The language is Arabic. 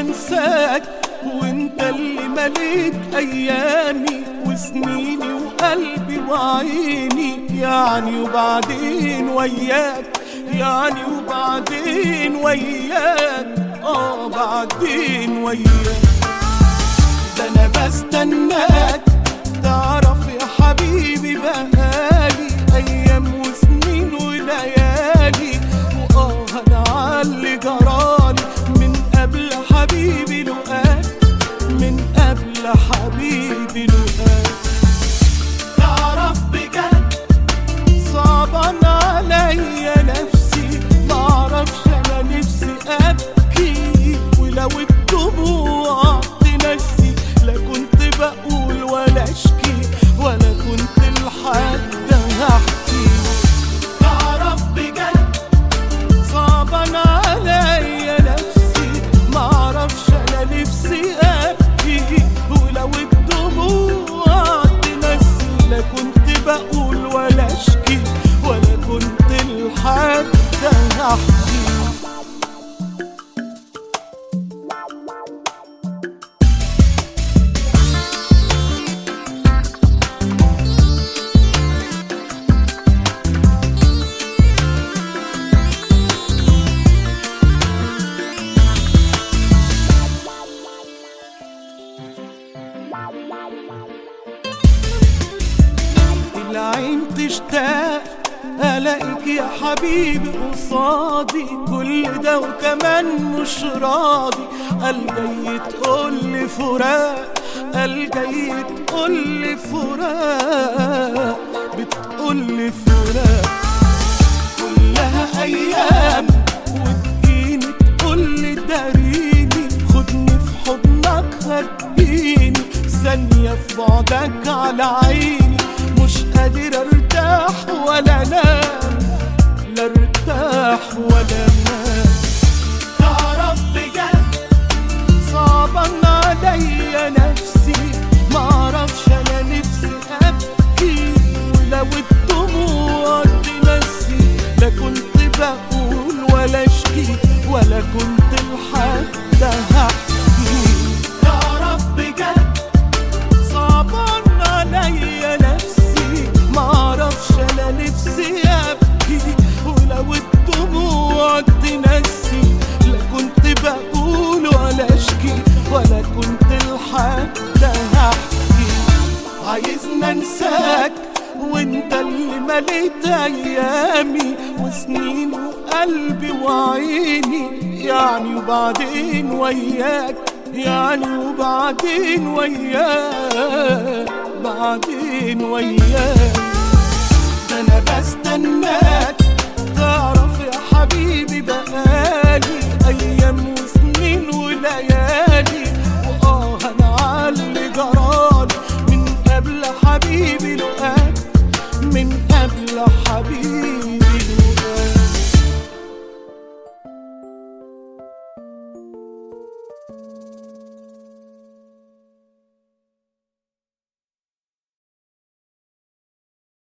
أنساك وأنت اللي مليت أيامي وسنيني وقلبي وعيني. يعني وبعدين وياك يعني وبعدين وياك. آه بعدين وياك. ده أنا بستناك تعرف يا حبيبي بقالي أيام وسنين وليالي. وآه عاللي جرالي قبل حبيبي العين تشتاق ألاقيك يا حبيبي قصادي. كل ده وكمان مش راضي. قال جاي تقول لي فراق قال جاي تقول لي فراق. بتقول لي فراق. كلها أيام عايزنا انساك وانت اللي مليت أيامي وسنين وقلبي وعيني. يعني وبعدين وياك يعني وبعدين وياك بعدين وياك. ده أنا بستناك تعرف يا حبيبي بقالي